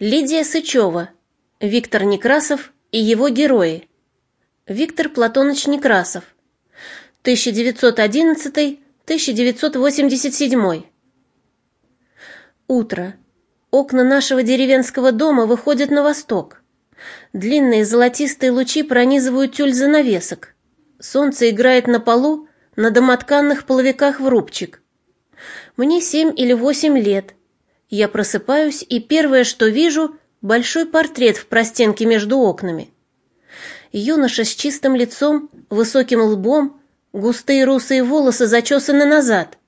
Лидия Сычева, Виктор Некрасов и его герои. Виктор Платоныч Некрасов, 1911-1987. Утро. Окна нашего деревенского дома выходят на восток. Длинные золотистые лучи пронизывают тюль занавесок. Солнце играет на полу, на домотканных половиках в рубчик. Мне семь или восемь лет. Я просыпаюсь, и первое, что вижу, большой портрет в простенке между окнами. Юноша с чистым лицом, высоким лбом, густые русые волосы зачесаны назад,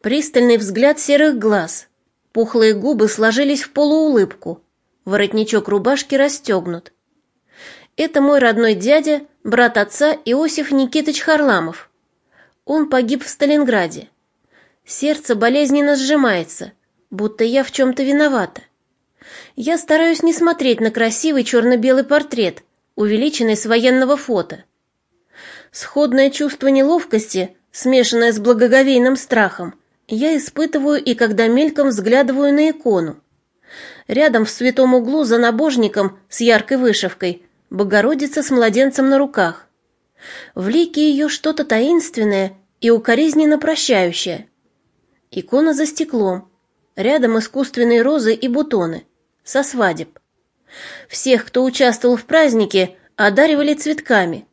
пристальный взгляд серых глаз, пухлые губы сложились в полуулыбку, воротничок рубашки расстегнут. Это мой родной дядя, брат отца Иосиф Никитыч Харламов. Он погиб в Сталинграде. Сердце болезненно сжимается, будто я в чем-то виновата. Я стараюсь не смотреть на красивый черно-белый портрет, увеличенный с военного фото. Сходное чувство неловкости, смешанное с благоговейным страхом, я испытываю и когда мельком взглядываю на икону. Рядом в святом углу за набожником с яркой вышивкой Богородица с младенцем на руках. В лике ее что-то таинственное и укоризненно прощающее. Икона за стеклом. Рядом искусственные розы и бутоны. Со свадеб. Всех, кто участвовал в празднике, одаривали цветками.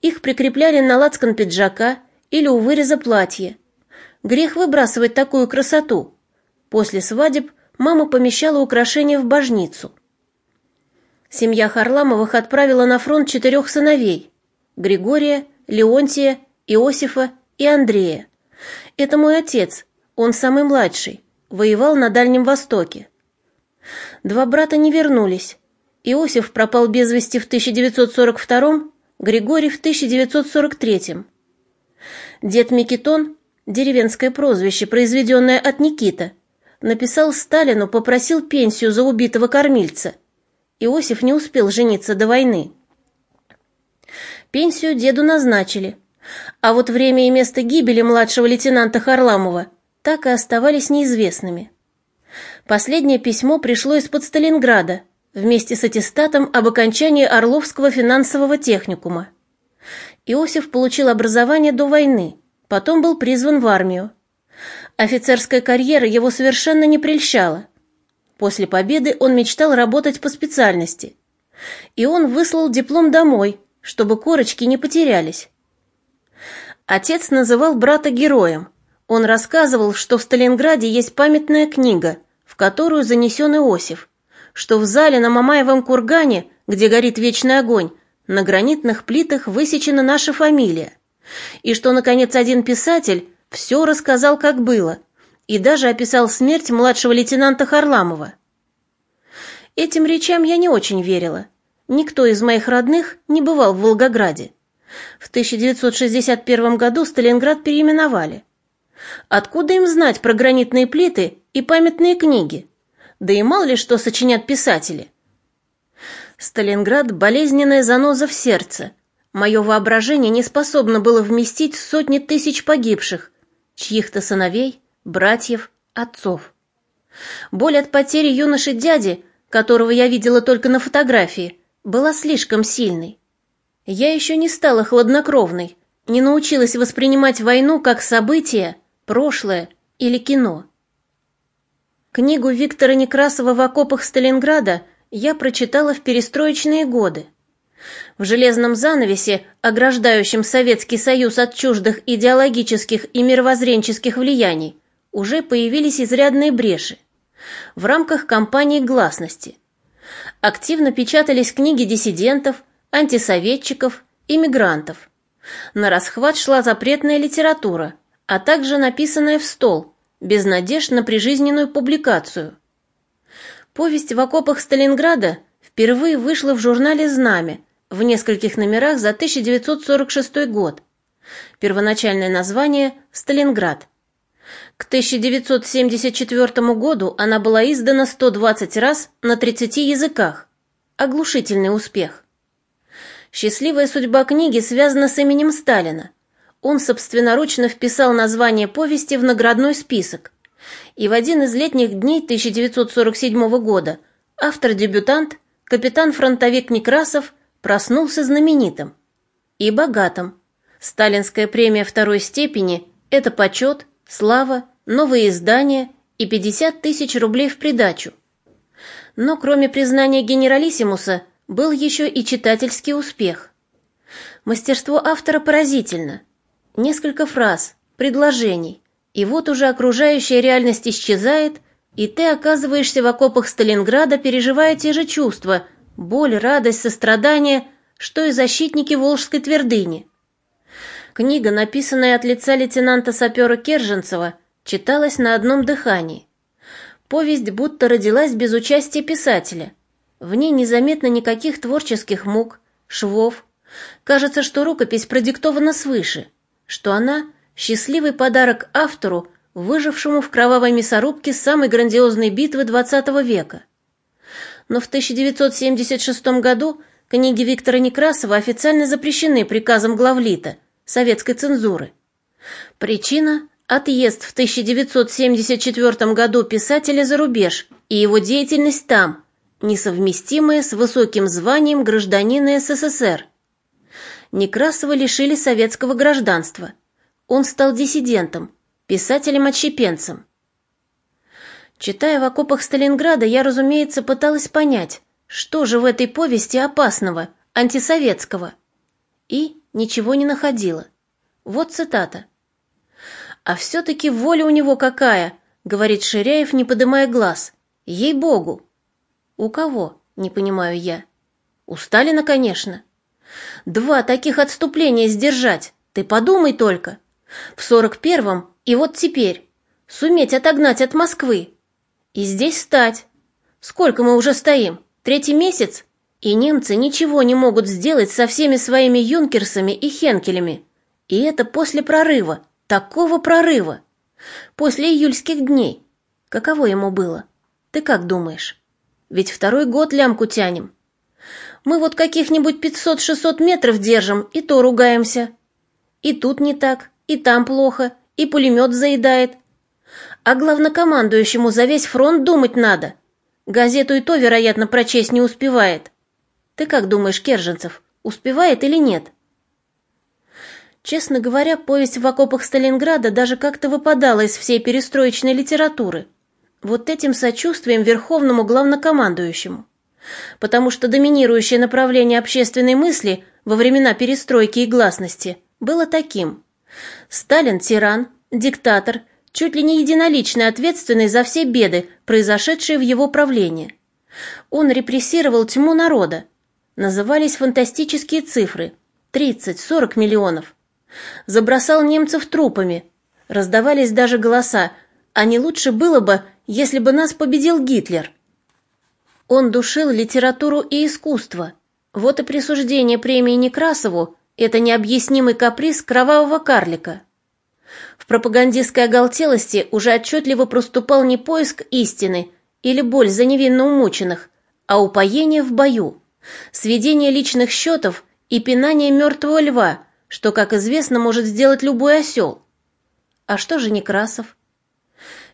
Их прикрепляли на лацкан пиджака или у выреза платья. Грех выбрасывать такую красоту. После свадеб мама помещала украшения в божницу. Семья Харламовых отправила на фронт четырех сыновей – Григория, Леонтия, Иосифа и Андрея. Это мой отец, он самый младший, воевал на Дальнем Востоке. Два брата не вернулись. Иосиф пропал без вести в 1942 Григорий в 1943 Дед Микитон, деревенское прозвище, произведенное от Никита, написал Сталину, попросил пенсию за убитого кормильца. Иосиф не успел жениться до войны. Пенсию деду назначили, а вот время и место гибели младшего лейтенанта Харламова – так и оставались неизвестными. Последнее письмо пришло из-под Сталинграда вместе с аттестатом об окончании Орловского финансового техникума. Иосиф получил образование до войны, потом был призван в армию. Офицерская карьера его совершенно не прельщала. После победы он мечтал работать по специальности. И он выслал диплом домой, чтобы корочки не потерялись. Отец называл брата героем – он рассказывал, что в Сталинграде есть памятная книга, в которую занесен Иосиф, что в зале на Мамаевом кургане, где горит вечный огонь, на гранитных плитах высечена наша фамилия, и что, наконец, один писатель все рассказал, как было, и даже описал смерть младшего лейтенанта Харламова. Этим речам я не очень верила. Никто из моих родных не бывал в Волгограде. В 1961 году Сталинград переименовали – Откуда им знать про гранитные плиты и памятные книги? Да и мало ли что сочинят писатели. Сталинград — болезненная заноза в сердце. Мое воображение не способно было вместить сотни тысяч погибших, чьих-то сыновей, братьев, отцов. Боль от потери юноши дяди, которого я видела только на фотографии, была слишком сильной. Я еще не стала хладнокровной, не научилась воспринимать войну как событие, прошлое или кино. Книгу Виктора Некрасова «В окопах Сталинграда» я прочитала в перестроечные годы. В железном занавесе, ограждающем Советский Союз от чуждых идеологических и мировоззренческих влияний, уже появились изрядные бреши. В рамках кампании гласности. Активно печатались книги диссидентов, антисоветчиков, иммигрантов. На расхват шла запретная литература, а также написанное в стол, без надежд на прижизненную публикацию. Повесть в окопах Сталинграда впервые вышла в журнале «Знамя» в нескольких номерах за 1946 год. Первоначальное название «Сталинград». К 1974 году она была издана 120 раз на 30 языках. Оглушительный успех. Счастливая судьба книги связана с именем Сталина – он собственноручно вписал название повести в наградной список. И в один из летних дней 1947 года Автор-дебютант, капитан-фронтовик Некрасов, проснулся знаменитым и богатым. Сталинская премия второй степени – это почет, слава, новые издания и 50 тысяч рублей в придачу. Но кроме признания генералиссимуса был еще и читательский успех. Мастерство автора поразительно. Несколько фраз, предложений, и вот уже окружающая реальность исчезает, и ты оказываешься в окопах Сталинграда, переживая те же чувства – боль, радость, сострадание, что и защитники Волжской твердыни. Книга, написанная от лица лейтенанта-сапера Керженцева, читалась на одном дыхании. Повесть будто родилась без участия писателя. В ней незаметно никаких творческих мук, швов. Кажется, что рукопись продиктована свыше, что она — счастливый подарок автору, выжившему в кровавой мясорубке самой грандиозной битвы XX века. Но в 1976 году книги Виктора Некрасова официально запрещены приказом главлита, советской цензуры. Причина Отъезд в 1974 году писателя за рубеж и его деятельность там, несовместимая с высоким званием гражданина СССР. Некрасова лишили советского гражданства. Он стал диссидентом, писателем-отщепенцем. Читая в окопах Сталинграда, я, разумеется, пыталась понять, что же в этой повести опасного, антисоветского. И ничего не находила. Вот цитата. «А все-таки воля у него какая!» — говорит Ширяев, не подымая глаз. «Ей-богу!» «У кого?» — не понимаю я. «У Сталина, конечно». «Два таких отступления сдержать, ты подумай только. В сорок первом и вот теперь. Суметь отогнать от Москвы. И здесь стать. Сколько мы уже стоим? Третий месяц? И немцы ничего не могут сделать со всеми своими юнкерсами и хенкелями. И это после прорыва. Такого прорыва! После июльских дней. Каково ему было? Ты как думаешь? Ведь второй год лямку тянем. Мы вот каких-нибудь 500-600 метров держим, и то ругаемся. И тут не так, и там плохо, и пулемет заедает. А главнокомандующему за весь фронт думать надо. Газету и то, вероятно, прочесть не успевает. Ты как думаешь, Керженцев, успевает или нет?» Честно говоря, повесть в окопах Сталинграда даже как-то выпадала из всей перестроечной литературы. Вот этим сочувствием верховному главнокомандующему. Потому что доминирующее направление общественной мысли во времена перестройки и гласности было таким. Сталин – тиран, диктатор, чуть ли не единолично ответственный за все беды, произошедшие в его правлении. Он репрессировал тьму народа. Назывались фантастические цифры – 30-40 миллионов – Забросал немцев трупами. Раздавались даже голоса. А не лучше было бы, если бы нас победил Гитлер? Он душил литературу и искусство. Вот и присуждение премии Некрасову – это необъяснимый каприз кровавого карлика. В пропагандистской оголтелости уже отчетливо проступал не поиск истины или боль за невинно умученных, а упоение в бою, сведение личных счетов и пинание мертвого льва – что, как известно, может сделать любой осел. А что же Некрасов?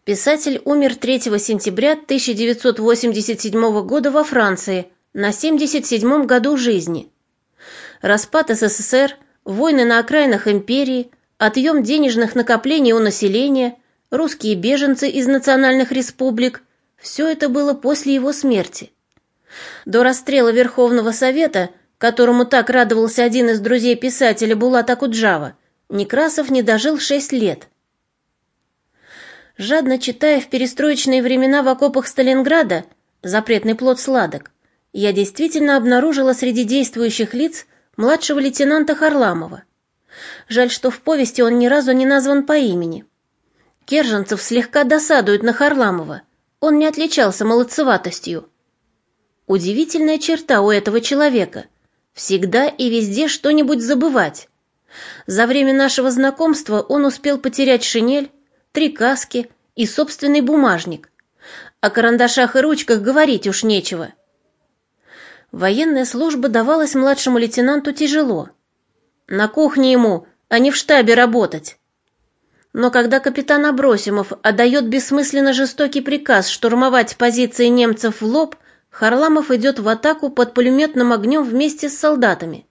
Писатель умер 3 сентября 1987 года во Франции на 77 году жизни. Распад СССР, войны на окраинах империи, отъем денежных накоплений у населения, русские беженцы из национальных республик – все это было после его смерти. До расстрела Верховного Совета – которому так радовался один из друзей писателя Булат Акуджава, Некрасов не дожил шесть лет. Жадно читая в перестроечные времена в окопах Сталинграда «Запретный плод сладок», я действительно обнаружила среди действующих лиц младшего лейтенанта Харламова. Жаль, что в повести он ни разу не назван по имени. Керженцев слегка досадует на Харламова. Он не отличался молодцеватостью. Удивительная черта у этого человека – Всегда и везде что-нибудь забывать. За время нашего знакомства он успел потерять шинель, три каски и собственный бумажник. О карандашах и ручках говорить уж нечего. Военная служба давалась младшему лейтенанту тяжело. На кухне ему, а не в штабе работать. Но когда капитан Абросимов отдает бессмысленно жестокий приказ штурмовать позиции немцев в лоб, Харламов идет в атаку под пулеметным огнем вместе с солдатами.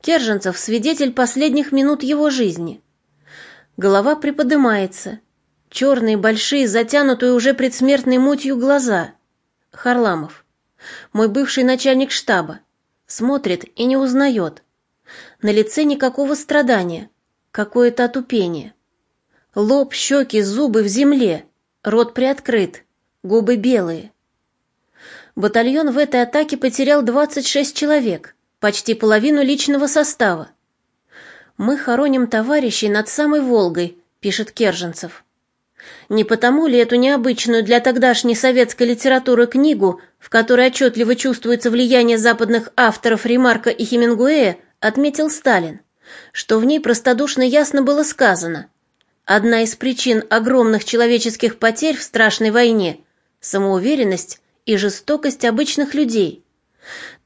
Керженцев – свидетель последних минут его жизни. Голова приподнимается. Черные, большие, затянутые уже предсмертной мутью глаза. Харламов. Мой бывший начальник штаба. Смотрит и не узнает. На лице никакого страдания. Какое-то отупение. Лоб, щеки, зубы в земле. Рот приоткрыт. Губы белые. Батальон в этой атаке потерял 26 человек, почти половину личного состава. «Мы хороним товарищей над самой Волгой», — пишет Керженцев. Не потому ли эту необычную для тогдашней советской литературы книгу, в которой отчетливо чувствуется влияние западных авторов Ремарка и Хемингуэя, отметил Сталин, что в ней простодушно ясно было сказано «Одна из причин огромных человеческих потерь в страшной войне – самоуверенность и жестокость обычных людей,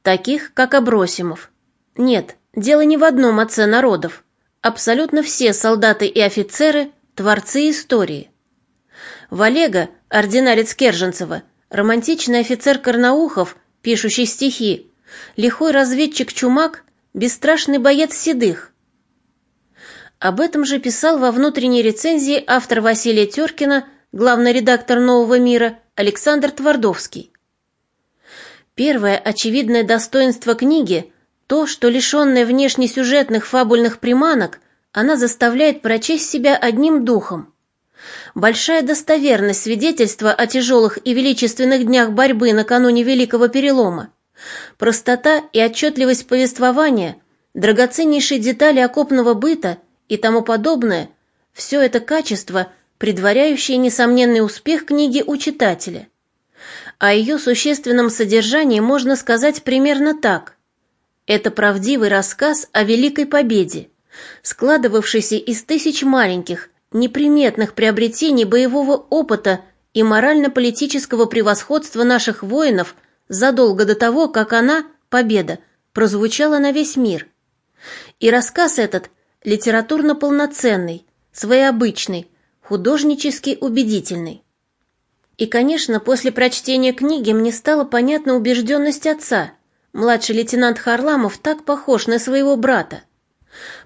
таких как Абросимов. Нет, дело не в одном отце народов. Абсолютно все солдаты и офицеры – творцы истории. В Олега, ординарец Керженцева, романтичный офицер Карнаухов, пишущий стихи, лихой разведчик Чумак, бесстрашный боец Седых. Об этом же писал во внутренней рецензии автор Василия Теркина, главный редактор «Нового мира» Александр Твардовский. Первое очевидное достоинство книги – то, что лишенная внешне сюжетных фабульных приманок, она заставляет прочесть себя одним духом. Большая достоверность свидетельства о тяжелых и величественных днях борьбы накануне Великого Перелома, простота и отчетливость повествования, драгоценнейшие детали окопного быта и тому подобное – все это качество – предваряющие несомненный успех книги у читателя. О ее существенном содержании можно сказать примерно так. Это правдивый рассказ о великой победе, складывавшийся из тысяч маленьких, неприметных приобретений боевого опыта и морально-политического превосходства наших воинов задолго до того, как она, победа, прозвучала на весь мир. И рассказ этот литературно полноценный, своеобычный, художнически убедительный. И, конечно, после прочтения книги мне стала понятна убежденность отца. Младший лейтенант Харламов так похож на своего брата.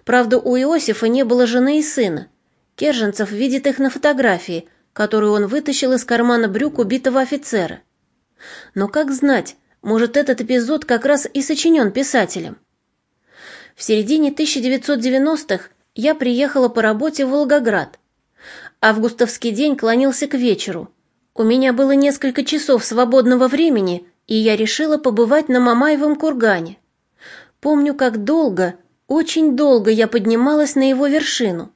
Правда, у Иосифа не было жены и сына. Керженцев видит их на фотографии, которую он вытащил из кармана брюк убитого офицера. Но как знать, может, этот эпизод как раз и сочинен писателем. В середине 1990-х я приехала по работе в Волгоград. Августовский день клонился к вечеру. У меня было несколько часов свободного времени, и я решила побывать на Мамаевом кургане. Помню, как долго, очень долго я поднималась на его вершину.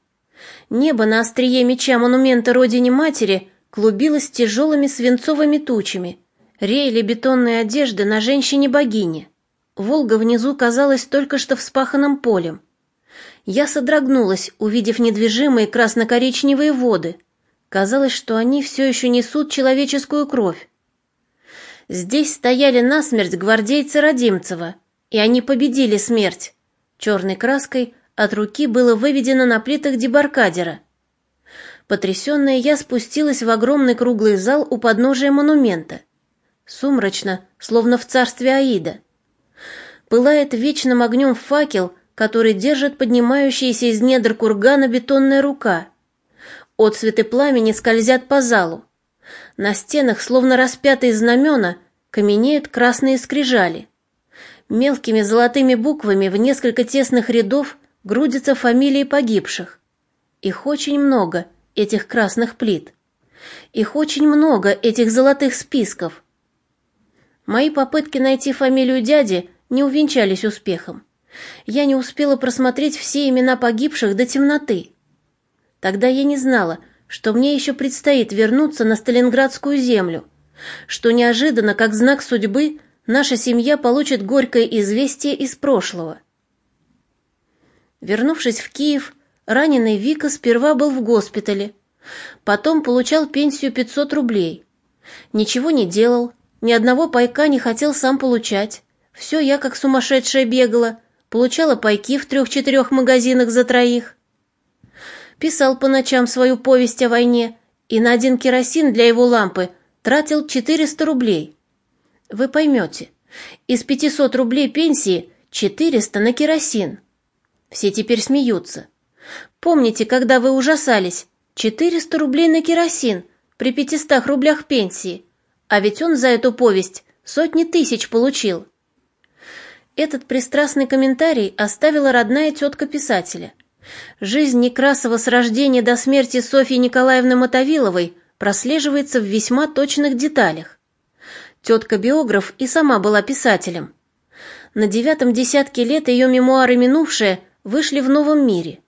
Небо на острие меча монумента Родине Матери клубилось тяжелыми свинцовыми тучами. Реяли бетонные одежды на женщине-богине. Волга внизу казалась только что вспаханным полем. Я содрогнулась, увидев недвижимые красно-коричневые воды. Казалось, что они все еще несут человеческую кровь. Здесь стояли насмерть гвардейцы Родимцева, и они победили смерть. Черной краской от руки было выведено на плитах дебаркадера. Потрясенная я спустилась в огромный круглый зал у подножия монумента. Сумрачно, словно в царстве Аида. Пылает вечным огнем факел — который держит поднимающаяся из недр кургана бетонная рука. Отцветы пламени скользят по залу. На стенах, словно распятые знамена, каменеют красные скрижали. Мелкими золотыми буквами в несколько тесных рядов грудятся фамилии погибших. Их очень много, этих красных плит. Их очень много, этих золотых списков. Мои попытки найти фамилию дяди не увенчались успехом я не успела просмотреть все имена погибших до темноты. Тогда я не знала, что мне еще предстоит вернуться на Сталинградскую землю, что неожиданно, как знак судьбы, наша семья получит горькое известие из прошлого. Вернувшись в Киев, раненый Вика сперва был в госпитале, потом получал пенсию 500 рублей. Ничего не делал, ни одного пайка не хотел сам получать. Все я как сумасшедшая бегала, получала пайки в трех-четырех магазинах за троих. Писал по ночам свою повесть о войне и на один керосин для его лампы тратил 400 рублей. Вы поймете, из 500 рублей пенсии 400 на керосин. Все теперь смеются. Помните, когда вы ужасались? 400 рублей на керосин при 500 рублях пенсии. А ведь он за эту повесть сотни тысяч получил. Этот пристрастный комментарий оставила родная тетка писателя. Жизнь Некрасова с рождения до смерти Софьи Николаевны Мотовиловой прослеживается в весьма точных деталях. Тетка-биограф и сама была писателем. На девятом десятке лет ее мемуары «Минувшее» вышли в новом мире.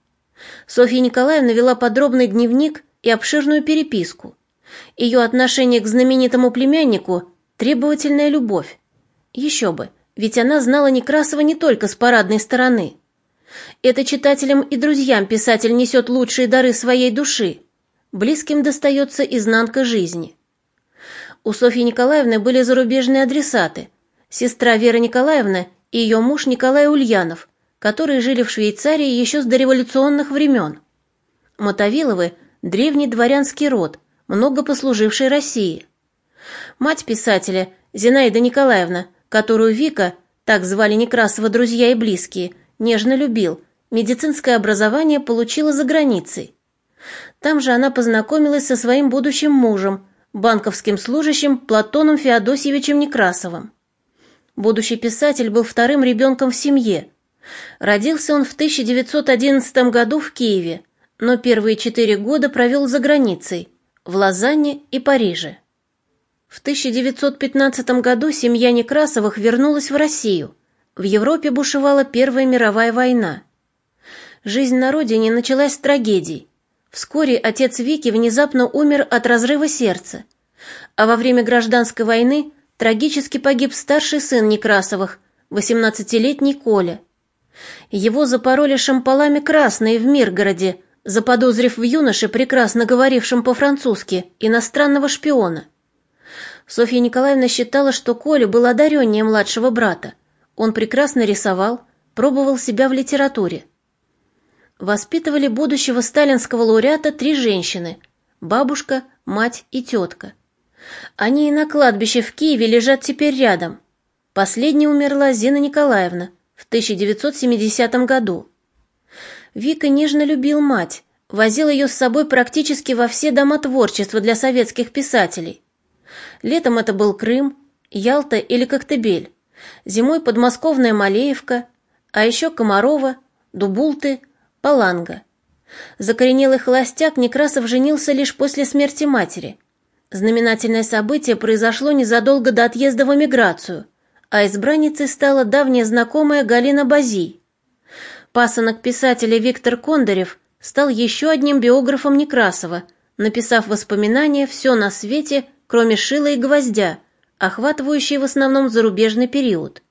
Софья Николаевна вела подробный дневник и обширную переписку. Ее отношение к знаменитому племяннику – требовательная любовь. Еще бы, ведь она знала Некрасова не только с парадной стороны. Это читателям и друзьям писатель несет лучшие дары своей души. Близким достается изнанка жизни. У Софьи Николаевны были зарубежные адресаты. Сестра Вера Николаевна и ее муж Николай Ульянов, которые жили в Швейцарии еще с дореволюционных времен. Мотовиловы – древний дворянский род, много послуживший России. Мать писателя, Зинаида Николаевна, которую Вика, так звали Некрасова друзья и близкие, нежно любил, медицинское образование получила за границей. Там же она познакомилась со своим будущим мужем, банковским служащим Платоном Феодосьевичем Некрасовым. Будущий писатель был вторым ребенком в семье. Родился он в 1911 году в Киеве, но первые четыре года провел за границей, в Лозанне и Париже. В 1915 году семья Некрасовых вернулась в Россию. В Европе бушевала Первая мировая война. Жизнь на родине началась с трагедий. Вскоре отец Вики внезапно умер от разрыва сердца, а во время гражданской войны трагически погиб старший сын Некрасовых, 18-летний Коля. Его запороли шампалами красные в Миргороде, заподозрив в юноше, прекрасно говорившем по-французски, иностранного шпиона – Софья Николаевна считала, что Коля был одареннее младшего брата. Он прекрасно рисовал, пробовал себя в литературе. Воспитывали будущего сталинского лауреата три женщины – бабушка, мать и тетка. Они и на кладбище в Киеве лежат теперь рядом. Последней умерла Зина Николаевна в 1970 году. Вика нежно любил мать, возил ее с собой практически во все дома творчества для советских писателей. Летом это был Крым, Ялта или Коктебель. Зимой подмосковная Малеевка, а еще Комарова, Дубулты, Паланга. Закоренелый холостяк Некрасов женился лишь после смерти матери. Знаменательное событие произошло незадолго до отъезда в эмиграцию, а избранницей стала давняя знакомая Галина Бази. Пасынок писателя Виктор Кондарев стал еще одним биографом Некрасова, написав воспоминания «Все на свете» кроме шила и гвоздя, охватывающие в основном зарубежный период.